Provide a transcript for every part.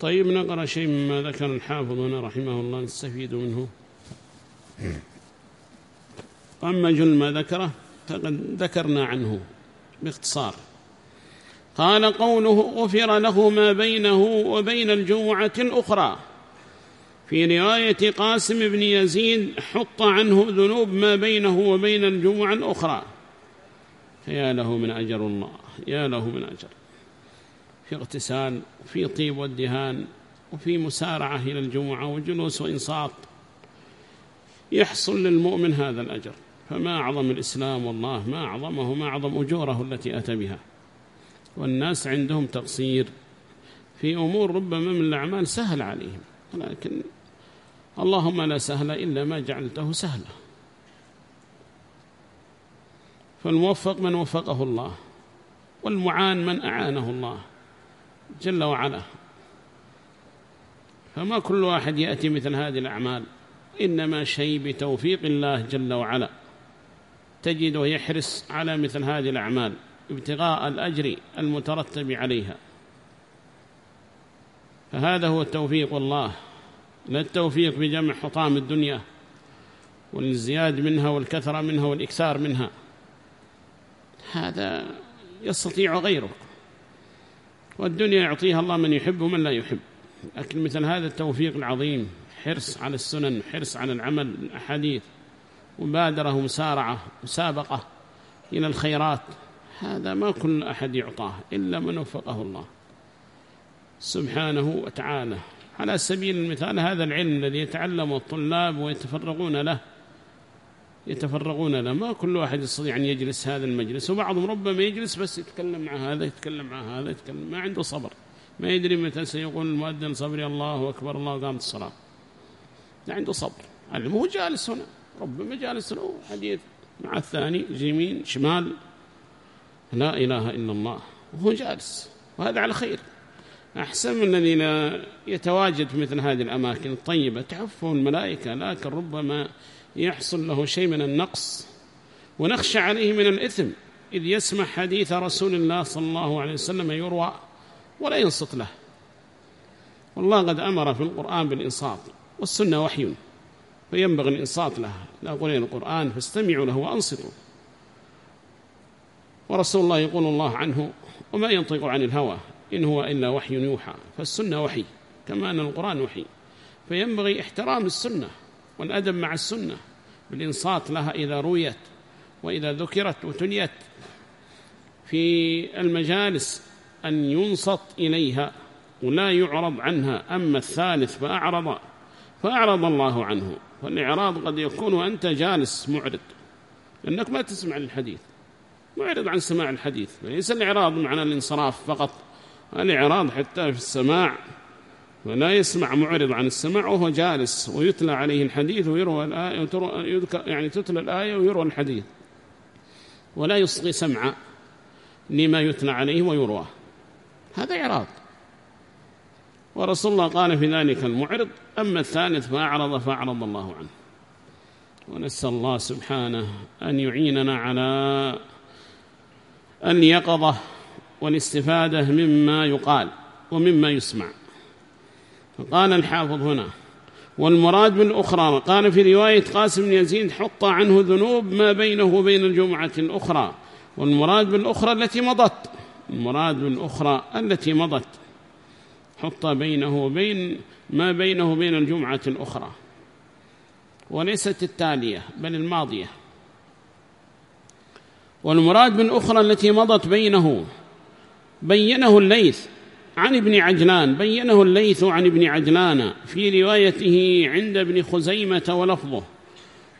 طيب نقرأ شيء مما ذكر الحافظ هنا رحمه الله نستفيد منه. أما جل ما ذكره فقد ذكرنا عنه باختصار. قال قوله غفر له ما بينه وبين الجمعة الأخرى. في رواية قاسم بن يزيد حط عنه ذنوب ما بينه وبين الجمعة الأخرى. فيا له من أجر الله يا له من أجر. في اغتسال وفي طيب والدهان وفي مسارعة إلى الجمعة وجلوس وإنصات. يحصل للمؤمن هذا الأجر. فما أعظم الإسلام والله ما أعظمه ما أعظم أجوره التي أتى بها. والناس عندهم تقصير في أمور ربما من الأعمال سهل عليهم. ولكن اللهم لا سهل إلا ما جعلته سهلا. فالموفق من وفقه الله والمعان من أعانه الله. جل وعلا. فما كل واحد يأتي مثل هذه الأعمال. إنما شيء بتوفيق الله جل وعلا. تجده يحرص على مثل هذه الأعمال ابتغاء الأجر المترتب عليها. فهذا هو التوفيق والله لا التوفيق بجمع حطام الدنيا والزياد منها والكثرة منها والإكثار منها. هذا يستطيع غيره والدنيا يعطيها الله من يحب ومن لا يحب. لكن مثل هذا التوفيق العظيم حرص على السنن حرص على العمل الأحاديث مبادرة مسارعة مسابقة إلى الخيرات هذا ما كل أحد يعطاه إلا من وفقه الله سبحانه وتعالى. على سبيل المثال هذا العلم الذي يتعلمه الطلاب ويتفرغون له يتفرغون له. ما كل واحد يستطيع أن يجلس هذا المجلس. وبعضهم ربما يجلس بس يتكلم مع هذا يتكلم مع هذا يتكلم ما عنده صبر. ما يدري متى سيقول المؤذن صبري الله أكبر الله قامت الصلاة. لا عنده صبر. مو جالس هنا. ربما جالس له حديث مع الثاني يمين شمال. لا إله إلا الله. وهو جالس. وهذا على خير. أحسن من الذين يتواجد في مثل هذه الأماكن الطيبة. تحفه الملائكة لكن ربما يحصل له شيء من النقص ونخشى عليه من الإثم إذ يسمع حديث رسول الله صلى الله عليه وسلم يروى ولا ينصت له. والله قد أمر في القرآن بالإنصات والسنة وحي فينبغي الإنصات لها لا قولين القرآن فاستمعوا له وأنصتوا. ورسول الله يقول الله عنه وما ينطق عن الهوى إن هو إلا وحي يوحى فالسنة وحي كما أن القرآن وحي. فينبغي احترام السنة والأدب مع السنة بالإنصات لها إذا رويت وإذا ذكرت وتليت في المجالس أن ينصت إليها ولا يعرض عنها أما الثالث فأعرض فأعرض الله عنه. فالإعراض قد يكون وأنت جالس معرض لأنك ما تسمع الحديث معرض عن سماع الحديث ليس الإعراض معنى الانصراف فقط الإعراض حتى في السماع ولا يسمع معرض عن السماع وهو جالس ويتلى عليه الحديث ويروى الآية يعني تتلى الآية ويروى الحديث. ولا يصغي سمع لما يتلى عليه ويروى هذا إعراض. ورسول الله قال في ذلك المعرض أما الثالث فأعرض فأعرض الله عنه. ونسأل الله سبحانه أن يعيننا على اليقظة والاستفادة مما يقال ومما يسمع. فقال الحافظ هنا والمراد بالأخرى قال في رواية قاسم بن يزيد حط عنه ذنوب ما بينه وبين الجمعة الأخرى. والمراد بالأخرى التي مضت المراد بالأخرى التي مضت حط بينه وبين ما بينه وبين الجمعة الأخرى. وليست التالية بل الماضية. والمراد بالأخرى التي مضت بينه بينه الليث. عن ابن عجلان بينه الليث عن ابن عجلان في روايته عند ابن خزيمة ولفظه.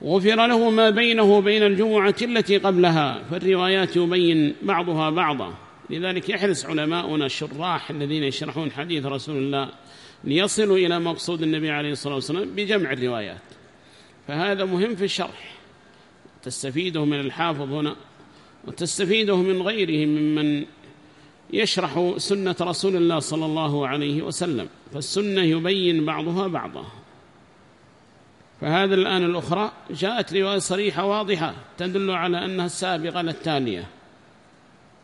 غفر له ما بينه وبين الجمعة التي قبلها فالروايات يبين بعضها بعضا. لذلك يحرص علماؤنا الشراح الذين يشرحون حديث رسول الله ليصلوا إلى مقصود النبي عليه الصلاة والسلام بجمع الروايات. فهذا مهم في الشرح. تستفيده من الحافظ هنا وتستفيده من غيره ممن يشرح سنة رسول الله صلى الله عليه وسلم فالسنة يبين بعضها بعضا. فهذا الآن الأخرى جاءت رواية صريحة واضحة تدل على أنها السابقة للتالية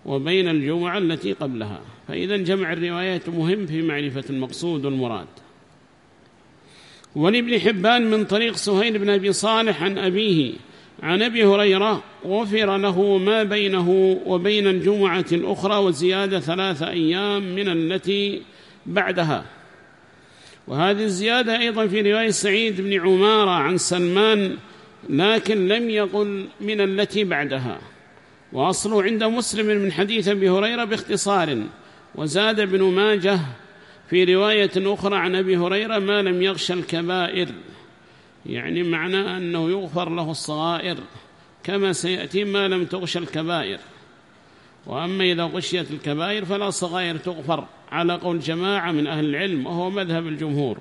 وبين الجمعة التي قبلها. فإذا جمع الروايات مهم في معرفة المقصود والمراد. ولابن حبان من طريق سهيل بن أبي صالح عن أبيه عن أبي هريرة غفر له ما بينه وبين الجمعة الأخرى وزيادة ثلاثة أيام من التي بعدها. وهذه الزيادة أيضا في رواية سعيد بن عمارة عن سلمان لكن لم يقل من التي بعدها. وأصله عند مسلم من حديث أبي هريرة باختصار. وزاد ابن ماجه في رواية أخرى عن أبي هريرة ما لم يغش الكبائر. يعني معنى أنه يغفر له الصغائر كما سيأتي ما لم تغش الكبائر. وأما إذا غشيت الكبائر فلا صغائر تغفر على قول جماعة من أهل العلم وهو مذهب الجمهور.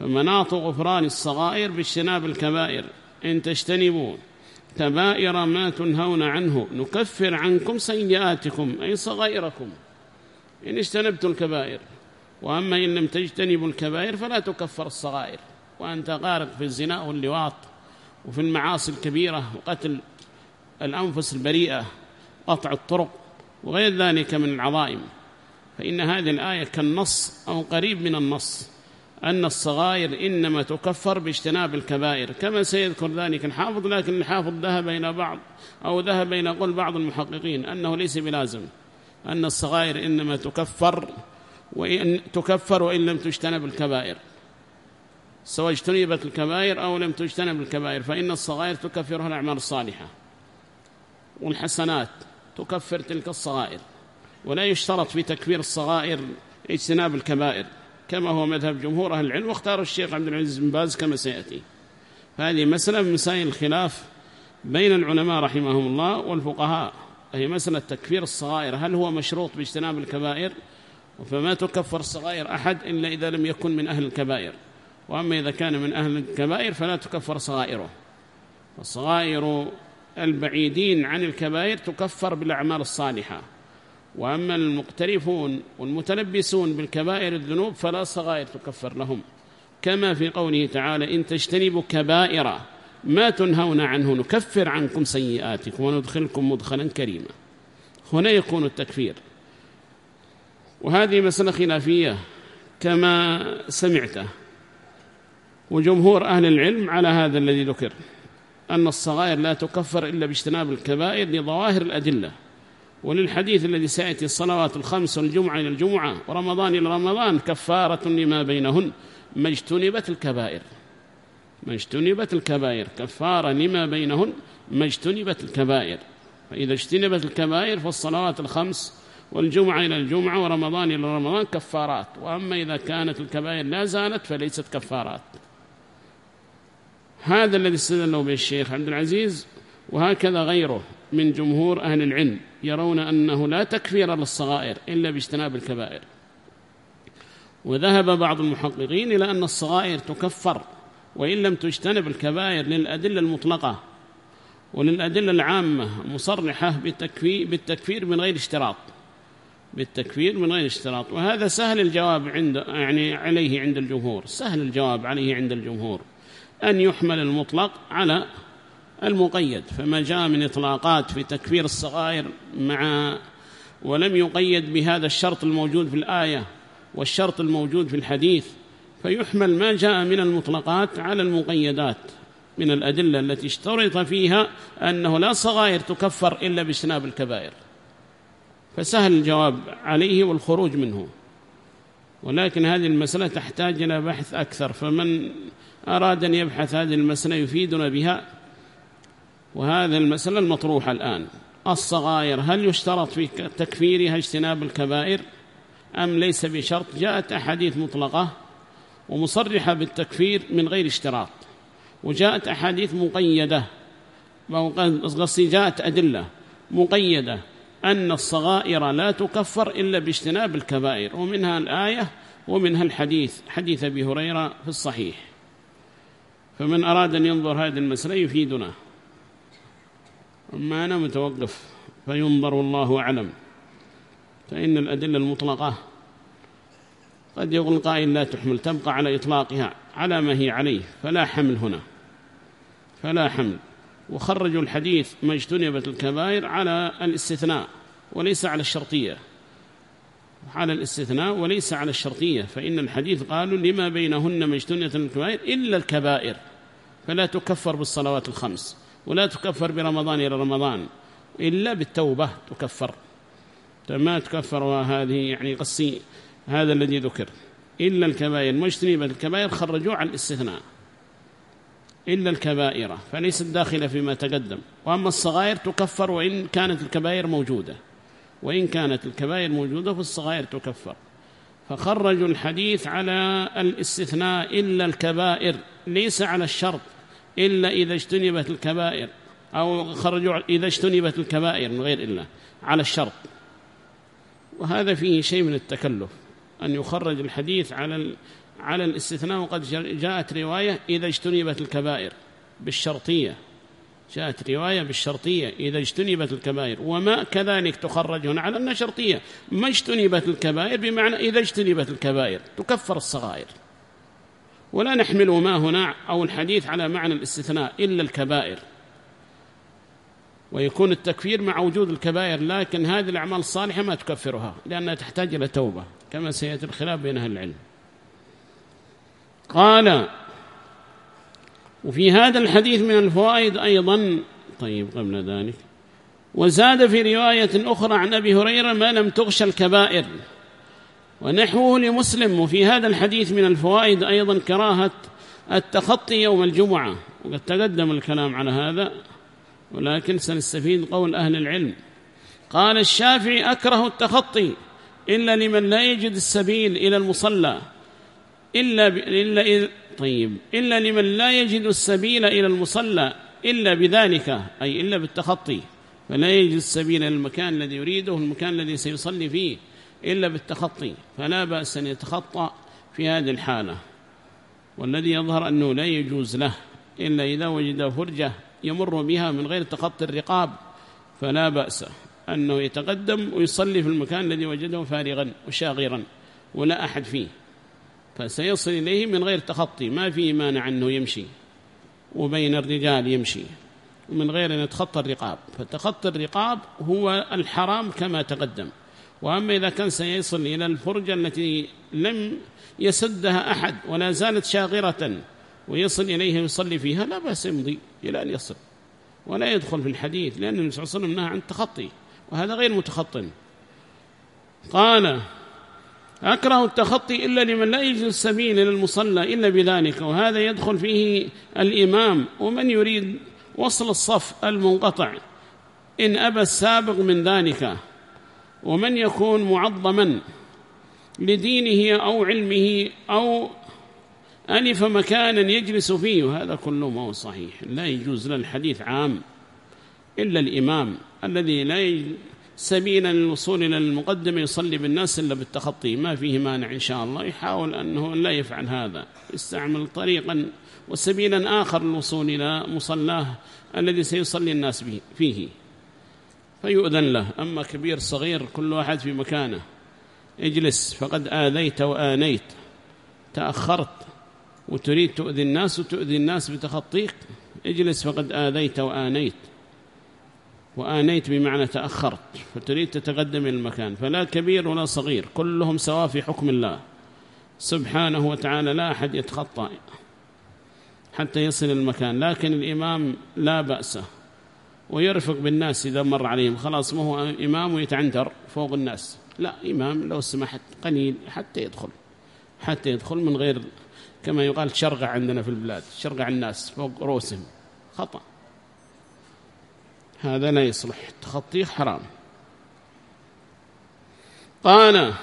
فمناط غفران الصغائر باجتناب الكبائر. إن تجتنبوا كبائر ما تنهون عنه نكفر عنكم سيئاتكم أي صغائركم. إن اجتنبتم الكبائر وأما إن لم تجتنبوا الكبائر فلا تكفر الصغائر. وأنت غارق في الزنا واللواط وفي المعاصي الكبيرة وقتل الأنفس البريئة قطع الطرق وغير ذلك من العظائم. فإن هذه الآية كالنص أو قريب من النص أن الصغائر إنما تكفر باجتناب الكبائر. كما سيذكر ذلك الحافظ لكن الحافظ ذهب إلى بعض أو ذهب إلى قول بعض المحققين أنه ليس بلازم. أن الصغائر إنما تكفر وإن تكفر وإن لم تجتنب الكبائر. سواء اجتنبت الكبائر أو لم تجتنب الكبائر فإن الصغائر تكفرها الأعمال الصالحة والحسنات تكفر تلك الصغائر ولا يشترط في تكفير الصغائر اجتناب الكبائر كما هو مذهب جمهور أهل العلم واختار الشيخ عبد العزيز بن باز كما سيأتي. فهذه مسألة من مسائل الخلاف بين العلماء رحمهم الله والفقهاء هي مسألة تكفير الصغائر هل هو مشروط باجتناب الكبائر؟ فما تكفر الصغائر أحد إلا إذا لم يكن من أهل الكبائر. وأما إذا كان من أهل الكبائر فلا تكفر صغائره. الصغائر البعيدين عن الكبائر تكفر بالأعمال الصالحة. وأما المقترفون والمتلبسون بالكبائر الذنوب فلا صغائر تكفر لهم. كما في قوله تعالى إن تجتنبوا كبائر ما تنهون عنه نكفر عنكم سيئاتكم وندخلكم مدخلا كريما. هنا يكون التكفير. وهذه مسألة خلافية كما سمعته. وجمهور أهل العلم على هذا الذي ذكر أن الصغائر لا تكفر إلا باجتناب الكبائر لظواهر الأدلة. وللحديث الذي سيأتي الصلوات الخمس والجمعة إلى الجمعة ورمضان إلى رمضان كفارة لما بينهن. ما اجتنبت الكبائر ما اجتنبت الكبائر كفارة لما بينهن ما اجتنبت الكبائر. فإذا اجتنبت الكبائر فالصلوات الخمس والجمعة إلى الجمعة ورمضان إلى رمضان كفارات. وأما إذا كانت الكبائر لا زالت فليست كفارات. هذا الذي استدلوا به الشيخ عبد العزيز وهكذا غيره من جمهور أهل العلم يرون أنه لا تكفير للصغائر إلا باجتناب الكبائر. وذهب بعض المحققين إلى أن الصغائر تكفر وإن لم تجتنب الكبائر للأدلة المطلقة وللأدلة العامة مصرحة بالتكفير, بالتكفير من غير اشتراط. بالتكفير من غير اشتراط. وهذا سهل الجواب عند يعني عليه عند الجمهور سهل الجواب عليه عند الجمهور. أن يحمل المطلق على المقيد فما جاء من إطلاقات في تكفير الصغائر مع ولم يقيد بهذا الشرط الموجود في الآية والشرط الموجود في الحديث فيحمل ما جاء من المطلقات على المقيدات من الأدلة التي اشترط فيها أنه لا صغائر تكفر إلا باجتناب الكبائر. فسهل الجواب عليه والخروج منه. ولكن هذه المسألة تحتاج إلى بحث أكثر فمن أراد أن يبحث هذه المسألة يفيدنا بها وهذا المسألة المطروحة الآن. الصغائر هل يشترط في تكفيرها اجتناب الكبائر؟ أم ليس بشرط؟ جاءت أحاديث مطلقة ومصرحة بالتكفير من غير اشتراط وجاءت أحاديث مقيدة قصدي جاءت أدلة مقيدة أن الصغائر لا تكفر إلا باجتناب الكبائر ومنها الآية ومنها الحديث حديث أبي هريرة في الصحيح. فمن أراد أن ينظر هذه المسألة يفيدنا. أما أنا متوقف فينظر الله أعلم. فإن الأدلة المطلقة قد يقول قائل لا تحمل تبقى على إطلاقها على ما هي عليه فلا حمل هنا. فلا حمل. وخرجوا الحديث ما اجتنبت الكبائر على الاستثناء وليس على الشرطية. على الاستثناء وليس على الشرطية فإن الحديث قالوا لما بينهن مجتنية الكبائر إلا الكبائر. فلا تكفر بالصلوات الخمس ولا تكفر برمضان إلى رمضان إلا بالتوبة تكفر. ما تكفر وهذه يعني قصي هذا الذي ذكر. إلا الكبائر مجتنبة الكبائر خرجوا على الاستثناء. إلا الكبائر فليست داخلة فيما تقدم. وأما الصغائر تكفر وإن كانت الكبائر موجودة. وإن كانت الكبائر موجودة فالصغائر تكفر. فخرجوا الحديث على الاستثناء إلا الكبائر ليس على الشرط. إلا إذا اجتنبت الكبائر أو خرجوا إذا اجتنبت الكبائر من غير إلا على الشرط. وهذا فيه شيء من التكلف أن يخرج الحديث على على الاستثناء وقد جاءت رواية إذا اجتنبت الكبائر بالشرطية. جاءت رواية بالشرطية إذا اجتنبت الكبائر وما كذلك تخرج هنا على أنها شرطية. ما اجتنبت الكبائر بمعنى إذا اجتنبت الكبائر تكفر الصغائر. ولا نحمل ما هنا أو الحديث على معنى الاستثناء إلا الكبائر. ويكون التكفير مع وجود الكبائر لكن هذه الأعمال الصالحة ما تكفرها لأنها تحتاج إلى توبة كما سيأتي الخلاف بين أهل العلم. قال وفي هذا الحديث من الفوائد أيضا طيب قبل ذلك وزاد في رواية أخرى عن أبي هريرة ما لم تغش الكبائر. ونحوه لمسلم وفي هذا الحديث من الفوائد أيضا كراهة التخطي يوم الجمعة. وقد تقدم الكلام على هذا ولكن سنستفيد قول أهل العلم. قال الشافعي أكره التخطي إلا لمن لا يجد السبيل إلى المصلى. إلا, إلا طيب. إلا لمن لا يجد السبيل إلى المصلى إلا بذلك أي إلا بالتخطي. فلا يجد السبيل إلى المكان الذي يريده المكان الذي سيصلي فيه. إلا بالتخطي فلا بأس أن يتخطى في هذه الحالة. والذي يظهر أنه لا يجوز له إلا إذا وجد فرجة يمر بها من غير تخطي الرقاب فلا بأس أنه يتقدم ويصلي في المكان الذي وجده فارغا وشاغرا ولا أحد فيه. فسيصل إليه من غير تخطي ما في مانع أنه يمشي وبين الرجال يمشي ومن غير أن يتخطى الرقاب. فتخطي الرقاب هو الحرام كما تقدم. وأما إذا كان سيصل إلى الفرجة التي لم يسدها أحد ولا زالت شاغرة ويصل إليها ويصلي فيها لا بأس يمضي إلى أن يصل. ولا يدخل في الحديث لأن النبي صلى الله عليه وسلم نهى عن التخطي وهذا غير متخط. قال أكره التخطي إلا لمن لا يجد السبيل إلى المصلى إلا بذلك وهذا يدخل فيه الإمام ومن يريد وصل الصف المنقطع. إن أبى السابق من ذلك. ومن يكون معظما لدينه أو علمه أو ألف مكانا يجلس فيه وهذا كله ما هو صحيح. لا يجوز له الحديث عام إلا الإمام الذي لا سبيلا للوصول إلى المقدمة يصلي بالناس إلا بالتخطي. ما فيه مانع إن شاء الله. يحاول أنه لا يفعل هذا. يستعمل طريقا وسبيلا آخر للوصول إلى مصلاه الذي سيصلي الناس فيه. فيؤذن له. أما كبير صغير كل واحد في مكانه. اجلس. فقد آذيت وآنيت. تأخرت. وتريد تؤذي الناس وتؤذي الناس بتخطيك اجلس. فقد آذيت وآنيت. وآنيت بمعنى تأخرت. فتريد تتقدم المكان. فلا كبير ولا صغير. كلهم سواء في حكم الله. سبحانه وتعالى لا أحد يتخطى حتى يصل المكان. لكن الإمام لا بأس. ويرفق بالناس إذا مر عليهم. خلاص ما هو إمام ويتعنتر فوق الناس. لا إمام لو سمحت قليل حتى يدخل. حتى يدخل من غير كما يقال شرقع عندنا في البلاد شرقع الناس فوق رؤوسهم. خطأ. هذا لا يصلح. تخطيه حرام. قال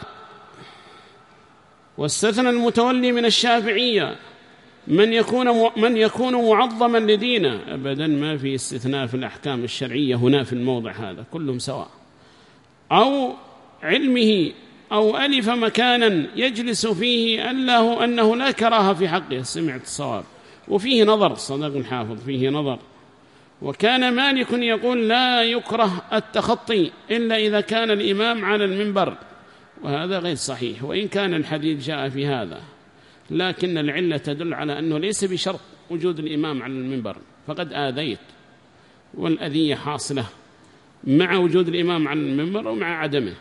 واستثنى المتولي من الشافعية من يكون من يكون معظما لدينه أبدا ما في استثناء في الأحكام الشرعية هنا في الموضع هذا كلهم سواء. أو علمه أو ألف مكانا يجلس فيه أنه, أنه لا كراهة في حقه. سمعت الصواب. وفيه نظر صدق الحافظ فيه نظر. وكان مالك يقول لا يكره التخطي إلا إذا كان الإمام على المنبر. وهذا غير صحيح. وإن كان الحديث جاء في هذا. لكن العلة تدل على أنه ليس بشرط وجود الإمام على المنبر. فقد آذيت والأذية حاصلة مع وجود الإمام على المنبر ومع عدمه.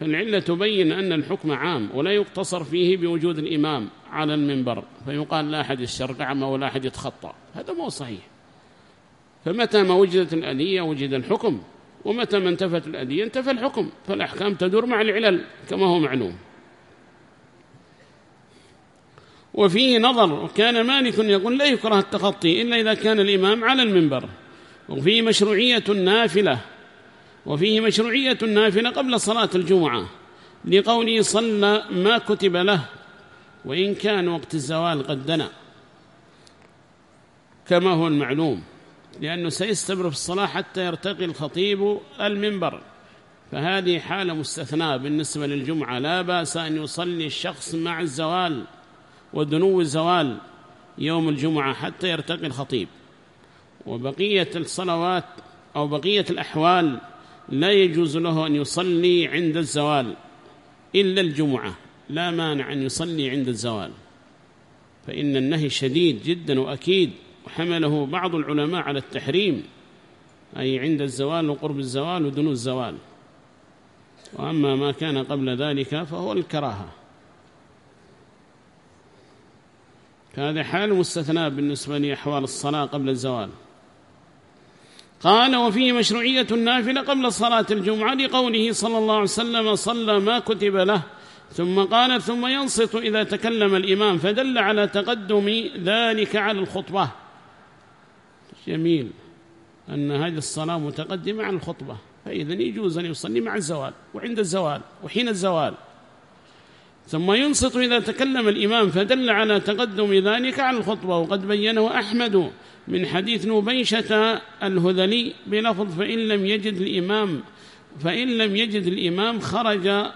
فالعلة تبين أن الحكم عام ولا يقتصر فيه بوجود الإمام على المنبر. فيقال لا أحد يشرق ولا أحد يتخطى. هذا مو صحيح. فمتى ما وجدت الأدية وجد الحكم ومتى ما انتفت الأدية انتفى الحكم. فالأحكام تدور مع العلل كما هو معلوم. وفيه نظر. وكان مالك يقول لا يكره التخطي إلا إذا كان الإمام على المنبر. وفيه مشروعية النافلة وفيه مشروعية النافلة قبل صلاة الجمعة لقوله صلى ما كتب له. وإن كان وقت الزوال قد دنا. كما هو المعلوم. لأنه سيستمر في الصلاة حتى يرتقي الخطيب المنبر. فهذه حالة مستثناة بالنسبة للجمعة. لا بأس أن يصلي الشخص مع الزوال. ودنو الزوال يوم الجمعة حتى يرتقي الخطيب. وبقية الصلوات أو بقية الأحوال لا يجوز له أن يصلي عند الزوال إلا الجمعة. لا مانع أن يصلي عند الزوال. فإن النهي شديد جدا وأكيد وحمله بعض العلماء على التحريم أي عند الزوال وقرب الزوال ودنو الزوال. وأما ما كان قبل ذلك فهو الكراهة. هذا حال مستثنى بالنسبة لأحوال الصلاة قبل الزوال. قال وفيه مشروعية النافلة قبل صلاة الجمعة لقوله صلى الله عليه وسلم صلى ما كتب له ثم قال ثم ينصت إذا تكلم الإمام فدل على تقدم ذلك على الخطبة. جميل. أن هذه الصلاة متقدمة عن الخطبة. فإذا يجوز أن يصلي مع الزوال. وعند الزوال. وحين الزوال. ثم ينصت إذا تكلم الإمام فدل على تقدم ذلك عن الخطبة وقد بينه أحمد من حديث نبيشة الهذلي بلفظ فإن لم يجد الإمام فإن لم يجد الإمام خرج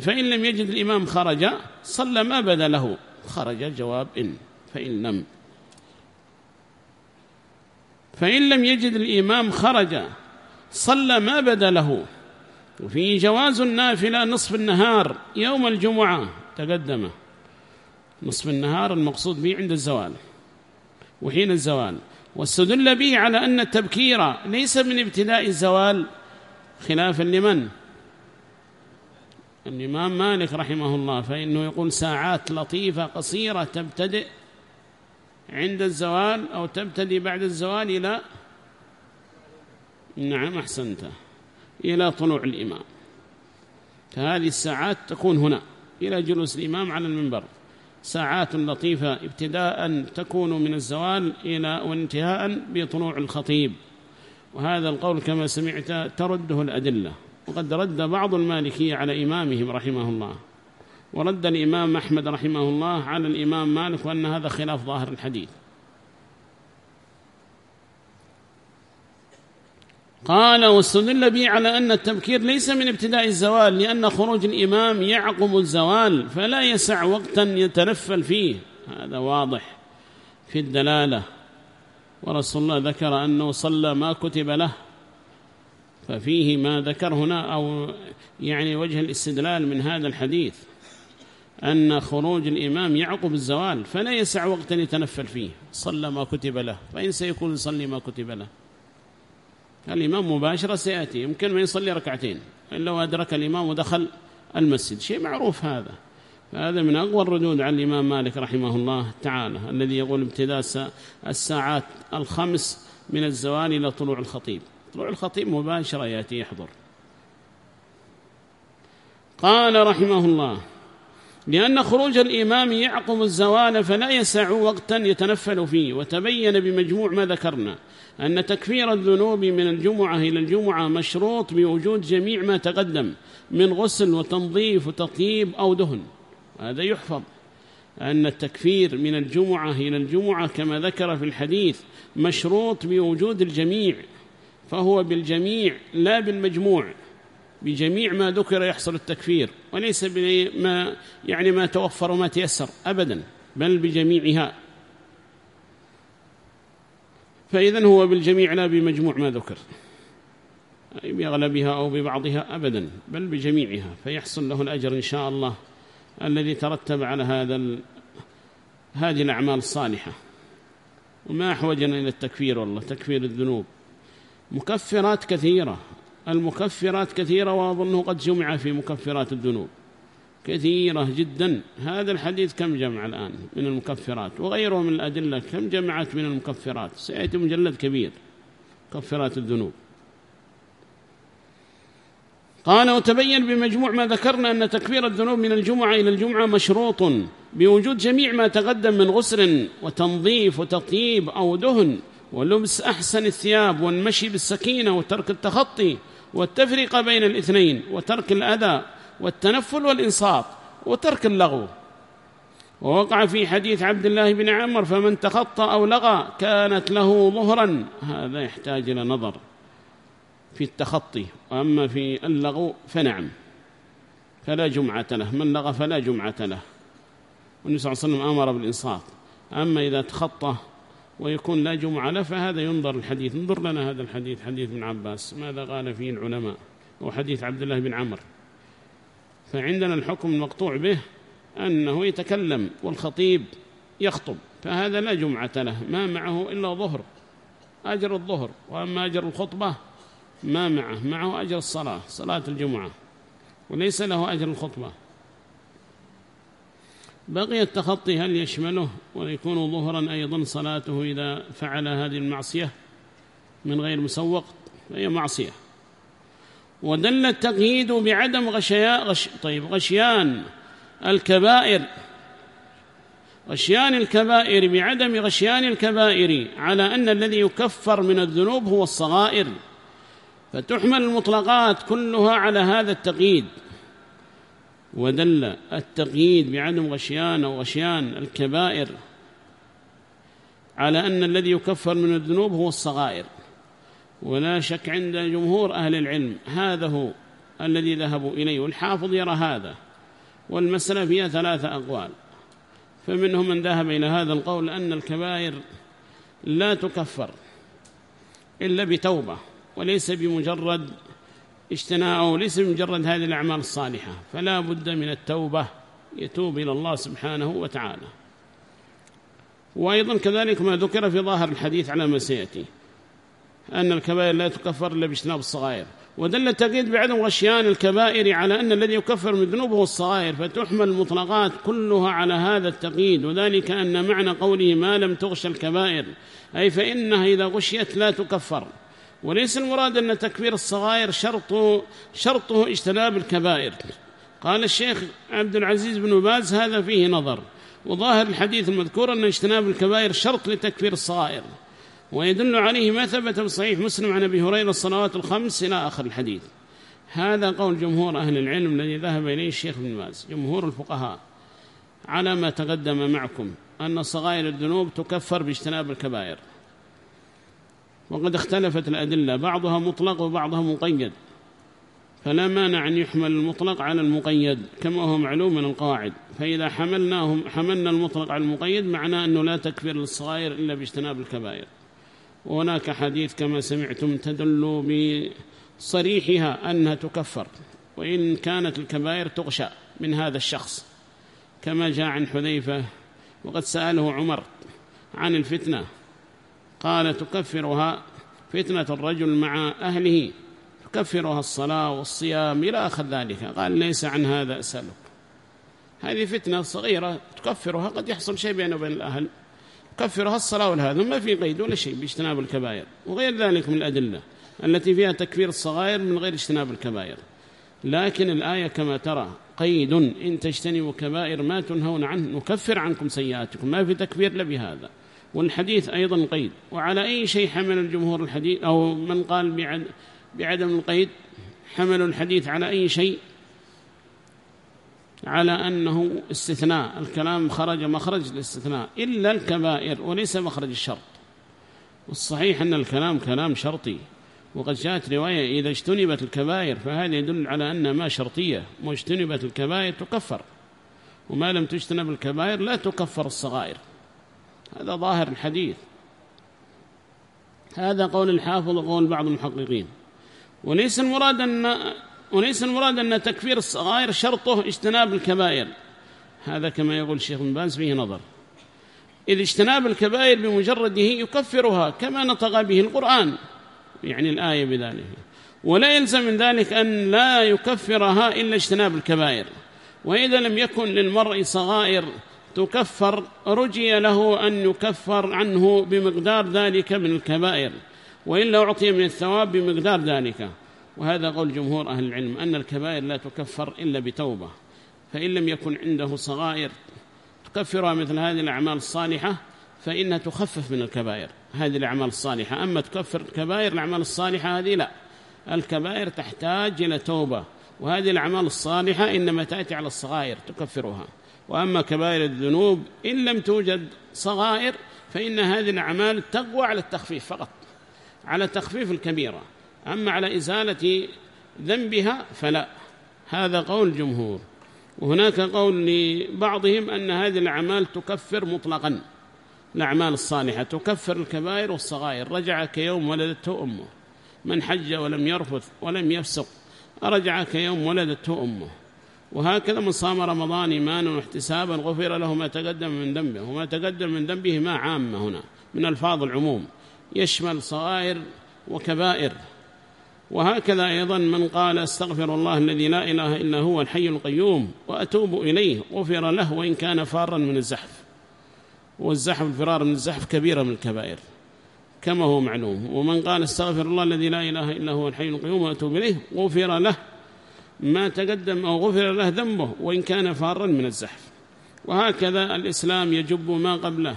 فإن لم يجد الإمام خرج صلى ما بدا له خرج جواب إن فإن لم فإن لم يجد الإمام خرج صلى ما بدا له. وفي جواز النافلة نصف النهار يوم الجمعة تقدم. نصف النهار المقصود به عند الزوال وحين الزوال. واستدل به على أن التبكير ليس من ابتداء الزوال خلافا لمن؟ الإمام مالك رحمه الله فإنه يقول ساعات لطيفة قصيرة تبتدئ عند الزوال أو تبتدي بعد الزوال إلى نعم أحسنت. إلى طلوع الإمام. فهذه الساعات تكون هنا إلى جلوس الإمام على المنبر. ساعات لطيفة ابتداء تكون من الزوال إلى وانتهاء بطلوع الخطيب. وهذا القول كما سمعت ترده الأدلة. وقد رد بعض المالكية على إمامهم رحمه الله. ورد الإمام أحمد رحمه الله على الإمام مالك وأن هذا خلاف ظاهر الحديث. قال واستدل بي على أن التبكير ليس من ابتداء الزوال لأن خروج الإمام يعقب الزوال فلا يسع وقتا يتنفل فيه. هذا واضح في الدلالة. ورسول الله ذكر أنه صلى ما كتب له ففيه ما ذكر هنا أو يعني وجه الاستدلال من هذا الحديث أن خروج الإمام يعقب الزوال فلا يسع وقتا يتنفل فيه. صلى ما كتب له فإن سيكون يصلي ما كتب له. الإمام مباشرة سيأتي يمكن ما يصلي ركعتين إلا لو أدرك الإمام ودخل المسجد شيء معروف هذا. هذا من أقوى الردود على الإمام مالك رحمه الله تعالى الذي يقول ابتداء الساعات الخمس من الزوال إلى طلوع الخطيب. طلوع الخطيب مباشرة يأتي يحضر. قال رحمه الله لأن خروج الإمام يعقب الزوال فلا يسع وقتا يتنفل فيه وتبين بمجموع ما ذكرنا. أن تكفير الذنوب من الجمعة إلى الجمعة مشروط بوجود جميع ما تقدم من غسل وتنظيف وتطييب أو دهن. هذا يحفظ. أن التكفير من الجمعة إلى الجمعة كما ذكر في الحديث مشروط بوجود الجميع فهو بالجميع لا بالمجموع. بجميع ما ذكر يحصل التكفير وليس بما يعني ما توفر وما تيسر أبدا بل بجميعها. فإذا هو بالجميع لا بمجموع ما ذكر. بأغلبها أو ببعضها أبدا بل بجميعها. فيحصل له الأجر إن شاء الله الذي ترتب على هذا هذه الأعمال الصالحة. وما أحوجنا إلى التكفير والله تكفير الذنوب. مكفرات كثيرة. المكفرات كثيرة وأظنه قد جمع في مكفرات الذنوب. كثيرة جدا. هذا الحديث كم جمع الآن من المكفرات؟ وغيره من الأدلة كم جمعت من المكفرات؟ سيأتي مجلد كبير. مكفرات الذنوب. قال وتبين بمجموع ما ذكرنا أن تكفير الذنوب من الجمعة إلى الجمعة مشروط بوجود جميع ما تقدم من غسل وتنظيف وتطيب أو دهن ولبس أحسن الثياب والمشي بالسكينة وترك التخطي والتفرقة بين الاثنين وترك الأذى والتنفل والإنصات وترك اللغو. ووقع في حديث عبد الله بن عمر فمن تخطى أو لغى كانت له ظهرا هذا يحتاج إلى نظر في التخطي. وأما في اللغو فنعم فلا جمعة له. من لغى فلا جمعة له. والنبي صلى الله عليه وسلم أمر بالإنصات. أما إذا تخطى ويكون لا جمعة له فهذا ينظر الحديث. انظر لنا هذا الحديث حديث ابن عباس. ماذا قال فيه العلماء؟ وحديث عبد الله بن عمر. فعندنا الحكم المقطوع به أنه يتكلم والخطيب يخطب فهذا لا جمعة له ما معه إلا ظهر أجر الظهر وأما أجر الخطبة ما معه معه أجر الصلاة صلاة الجمعة وليس له أجر الخطبة. بقي التخطي هل يشمله ويكون ظهرا أيضا صلاته إذا فعل هذه المعصية من غير مسوق؟ فهي معصية. ودل التقييد بعدم غشيان غش طيب غشيان الكبائر. غشيان الكبائر بعدم غشيان الكبائر على أن الذي يكفر من الذنوب هو الصغائر. فتحمل المطلقات كلها على هذا التقييد. ودل التقييد بعدم غشيان أو غشيان الكبائر على أن الذي يكفر من الذنوب هو الصغائر. ولا شك عند جمهور أهل العلم هذا هو الذي ذهبوا إليه والحافظ يرى هذا والمسألة فيها ثلاثة أقوال. فمنهم من ذهب إلى هذا القول أن الكبائر لا تكفر إلا بتوبة وليس بمجرد اجتناء أو ليس بمجرد هذه الأعمال الصالحة. فلا بد من التوبة يتوب إلى الله سبحانه وتعالى. وأيضا كذلك ما ذكر في ظاهر الحديث على ما سيأتي. أن الكبائر لا تكفر إلا بإجتناب الصغائر. ودل التقييد بعدم غشيان الكبائر على أن الذي يكفر من ذنوبه الصغائر فتحمل المطلقات كلها على هذا التقييد. وذلك أن معنى قوله ما لم تغش الكبائر أي فإنها إذا غشيت لا تكفر. وليس المراد أن تكفير الصغائر شرطه, شرطه اجتناب الكبائر. قال الشيخ عبد العزيز بن باز هذا فيه نظر. وظاهر الحديث المذكور أن اجتناب الكبائر شرط لتكفير الصغائر. ويدل عليه ما ثبت بصحيح مسلم عن أبي هريرة الصلوات الخمس إلى آخر الحديث. هذا قول جمهور أهل العلم الذي ذهب إليه الشيخ بن باز جمهور الفقهاء على ما تقدم معكم أن صغائر الذنوب تكفر باجتناب الكبائر. وقد اختلفت الأدلة بعضها مطلق وبعضها مقيد. فلا مانع أن يحمل المطلق على المقيد كما هو معلوم من القواعد. فإذا حملناهم حملنا المطلق على المقيد معناه أنه لا تكفير للصغائر إلا باجتناب الكبائر. وهناك حديث كما سمعتم تدل بصريحها أنها تكفر وإن كانت الكبائر تغشى من هذا الشخص. كما جاء عن حذيفة وقد سأله عمر عن الفتنة قال تكفرها فتنة الرجل مع أهله تكفرها الصلاة والصيام إلى آخر ذلك. قال ليس عن هذا أسألك. هذه فتنة صغيرة تكفرها قد يحصل شيء بينه وبين الأهل. تكفرها الصلاة والهذا ما في قيد ولا شيء باجتناب الكبائر. وغير ذلك من الأدلة التي فيها تكفير الصغائر من غير اجتناب الكبائر. لكن الآية كما ترى قيد إن تجتنبوا كبائر ما تنهون عنه نكفر عنكم سيئاتكم. ما في تكفير لبهذا والحديث أيضا قيد. وعلى أي شيء حمل الجمهور الحديث أو من قال بعدم القيد حملوا الحديث على أي شيء على أنه استثناء. الكلام خرج مخرج الاستثناء. إلا الكبائر وليس مخرج الشرط. والصحيح أن الكلام كلام شرطي. وقد جاءت رواية إذا اجتنبت الكبائر فهذا يدل على أن ما شرطية. واجتنبت الكبائر تكفر. وما لم تجتنب الكبائر لا تكفر الصغائر. هذا ظاهر الحديث هذا قول الحافظ وقول بعض المحققين. وليس المراد أن وليس المراد أن تكفير الصغائر شرطه اجتناب الكبائر. هذا كما يقول الشيخ بن باز فيه نظر. إذ اجتناب الكبائر بمجرده يكفرها كما نطق به القرآن. يعني الآية بذلك. ولا يلزم من ذلك أن لا يكفرها إلا اجتناب الكبائر. وإذا لم يكن للمرء صغائر تكفر رجي له أن يكفر عنه بمقدار ذلك من الكبائر. وإلا أعطي من الثواب بمقدار ذلك. وهذا قول جمهور أهل العلم أن الكبائر لا تكفر إلا بتوبة فإن لم يكن عنده صغائر تكفرها مثل هذه الأعمال الصالحة فإنها تخفف من الكبائر هذه الأعمال الصالحة. أما تكفر الكبائر الأعمال الصالحة هذه لا الكبائر تحتاج إلى توبة وهذه الأعمال الصالحة إنما تأتي على الصغائر تكفرها. وأما كبائر الذنوب إن لم توجد صغائر فإن هذه الأعمال تقوى على التخفيف فقط على تخفيف الكبيرة. أما على إزالة ذنبها فلا. هذا قول جمهور وهناك قول لبعضهم أن هذه الأعمال تكفر مطلقا. الأعمال الصالحة تكفر الكبائر والصغائر. رجع كيوم ولدته أمه. من حج ولم يرفث ولم يفسق رجع كيوم ولدته أمه. وهكذا من صام رمضان إيمانا واحتسابا غفر له ما تقدم من ذنبه. وما تقدم من ذنبه ما عامة هنا من ألفاظ العموم. يشمل صغائر وكبائر. وهكذا أيضا من قال أستغفر الله الذي لا إله إلا هو الحي القيوم وأتوب إليه غفر له وإن كان فارا من الزحف. والزحف الفرار من الزحف كبيرة من الكبائر كما هو معلوم. ومن قال أستغفر الله الذي لا إله إلا هو الحي القيوم وأتوب إليه غفر له ما تقدم أو غفر له ذنبه وإن كان فارا من الزحف. وهكذا الإسلام يجب ما قبله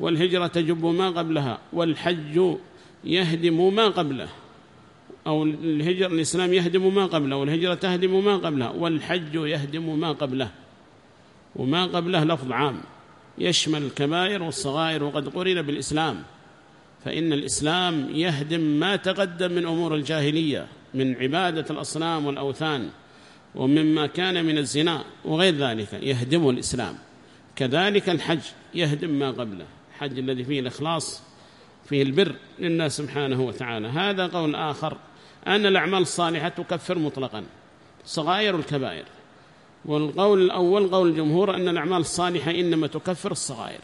والهجرة تجب ما قبلها والحج يهدم ما قبله. أو الهجر الإسلام يهدم ما قبله والهجرة تهدم ما قبلها والحج يهدم ما قبله. وما قبله لفظ عام. يشمل الكبائر والصغائر وقد قرن بالإسلام. فإن الإسلام يهدم ما تقدم من أمور الجاهلية من عبادة الأصنام والأوثان ومما كان من الزنا وغير ذلك. يهدم الإسلام. كذلك الحج يهدم ما قبله. الحج الذي فيه الإخلاص فيه البر لله سبحانه وتعالى. هذا قول آخر. أن الأعمال الصالحة تكفر مطلقا. صغائر الكبائر. والقول الأول قول الجمهور أن الأعمال الصالحة إنما تكفر الصغائر.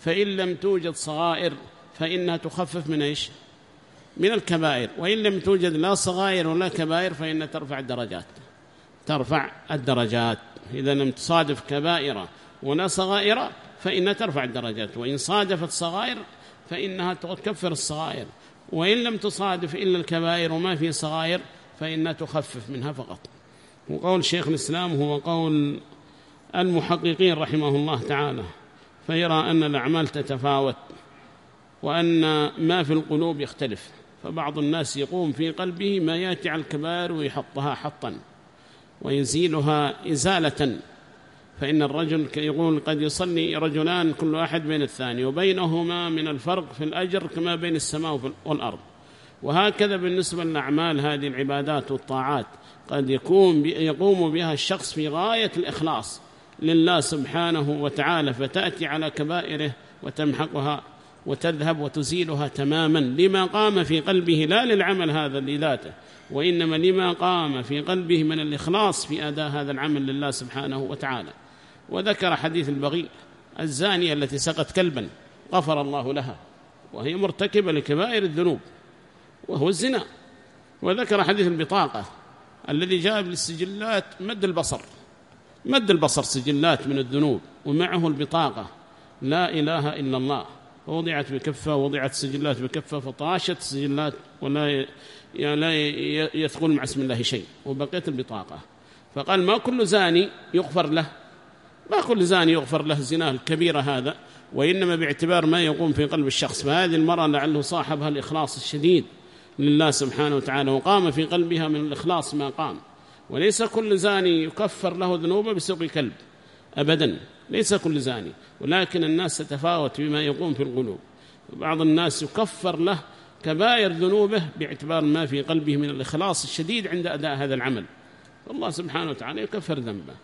فإن لم توجد صغائر فإنها تخفف من إيش؟ من الكبائر. وإن لم توجد لا صغائر ولا كبائر فإنها ترفع الدرجات. ترفع الدرجات. إذا لم تصادف كبائر ولا صغائر فإنها ترفع الدرجات. وإن صادفت صغائر فإنها تكفر الصغائر. وإن لم تصادف إلا الكبائر وما في صغائر فإنها تخفف منها فقط. وقول شيخ الإسلام هو قول المحققين رحمه الله تعالى فيرى أن الأعمال تتفاوت وأن ما في القلوب يختلف فبعض الناس يقوم في قلبه ما يأتي على الكبائر ويحطها حطا ويزيلها إزالة فإن الرجل يقول قد يصلي رجلان كل واحد بين الثاني وبينهما من الفرق في الأجر كما بين السماء والأرض. وهكذا بالنسبة للأعمال هذه العبادات والطاعات قد يقوم يقوم بها الشخص في غاية الإخلاص لله سبحانه وتعالى فتأتي على كبائره وتمحقها وتذهب وتزيلها تماما لما قام في قلبه لا للعمل هذا لذاته وإنما لما قام في قلبه من الإخلاص في أداء هذا العمل لله سبحانه وتعالى. وذكر حديث البغي الزانية التي سقت كلبا غفر الله لها وهي مرتكبة لكبائر الذنوب وهو الزنا. وذكر حديث البطاقة الذي جاء بالسجلات مد البصر مد البصر سجلات من الذنوب ومعه البطاقة لا إله إلا الله ووضعت بكفة ووضعت سجلات بكفة فطاشت السجلات ولا يعني لا يثقل مع اسم الله شيء وبقيت البطاقة. فقال ما كل زاني يغفر له؟ ما كل زاني يغفر له الزنا الكبيرة هذا وإنما باعتبار ما يقوم في قلب الشخص. فهذه المرأة لعله صاحبها الإخلاص الشديد لله سبحانه وتعالى وقام في قلبها من الإخلاص ما قام. وليس كل زاني يكفر له ذنوبه بسوق كلب أبدا. ليس كل زاني ولكن الناس تتفاوت بما يقوم في القلوب. بعض الناس يكفر له كبائر ذنوبه باعتبار ما في قلبه من الإخلاص الشديد عند أداء هذا العمل. الله سبحانه وتعالى يكفر ذنبه.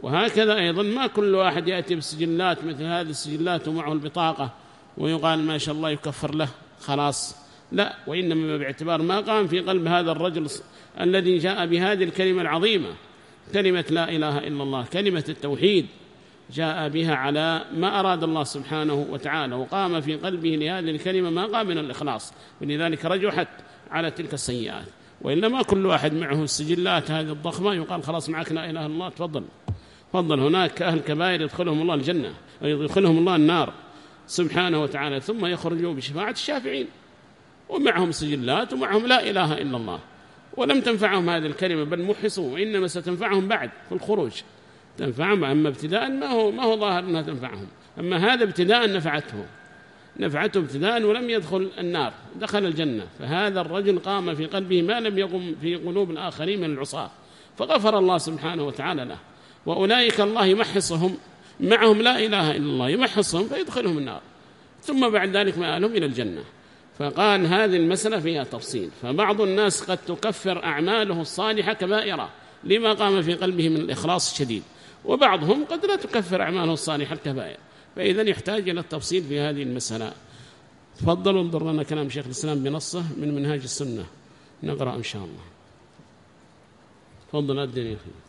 وهكذا أيضا ما كل واحد يأتي بسجلات مثل هذه السجلات ومعه البطاقة ويقال ما شاء الله يكفر له خلاص. لا وإنما باعتبار ما قام في قلب هذا الرجل الذي جاء بهذه الكلمة العظيمة كلمة لا إله إلا الله كلمة التوحيد جاء بها على ما أراد الله سبحانه وتعالى وقام في قلبه لهذه الكلمة ما قام من الإخلاص. ولذلك رجحت على تلك السيئات. وإلا ما كل واحد معه السجلات هذه الضخمة يقال خلاص معك لا إله إلا الله تفضل. تفضل هناك أهل كبائر يدخلهم الله الجنة يدخلهم الله النار سبحانه وتعالى ثم يخرجوا بشفاعة الشافعين ومعهم سجلات ومعهم لا إله إلا الله. ولم تنفعهم هذه الكلمة بل محصوا وإنما ستنفعهم بعد في الخروج. تنفعهم أما ابتداء ما هو, ما هو ظاهر أنها تنفعهم. أما هذا ابتداء نفعته نفعته ابتداء ولم يدخل النار دخل الجنة. فهذا الرجل قام في قلبه ما لم يقم في قلوب الآخرين من العصاة فغفر الله سبحانه وتعالى له. وأولئك الله يمحصهم. معهم لا إله إلا الله يمحصهم فيدخلهم النار. ثم بعد ذلك مآلهم إلى الجنة. فقال هذه المسألة فيها تفصيل. فبعض الناس قد تكفر أعماله الصالحة كبائرة لما قام في قلبه من الإخلاص الشديد. وبعضهم قد لا تكفر أعماله الصالحة الكبائر. فإذا يحتاج إلى التفصيل في هذه المسألة. تفضلوا انظر لنا كلام شيخ الإسلام بنصه من منهاج السنة. نقرأ إن شاء الله. تفضل الدنيا خير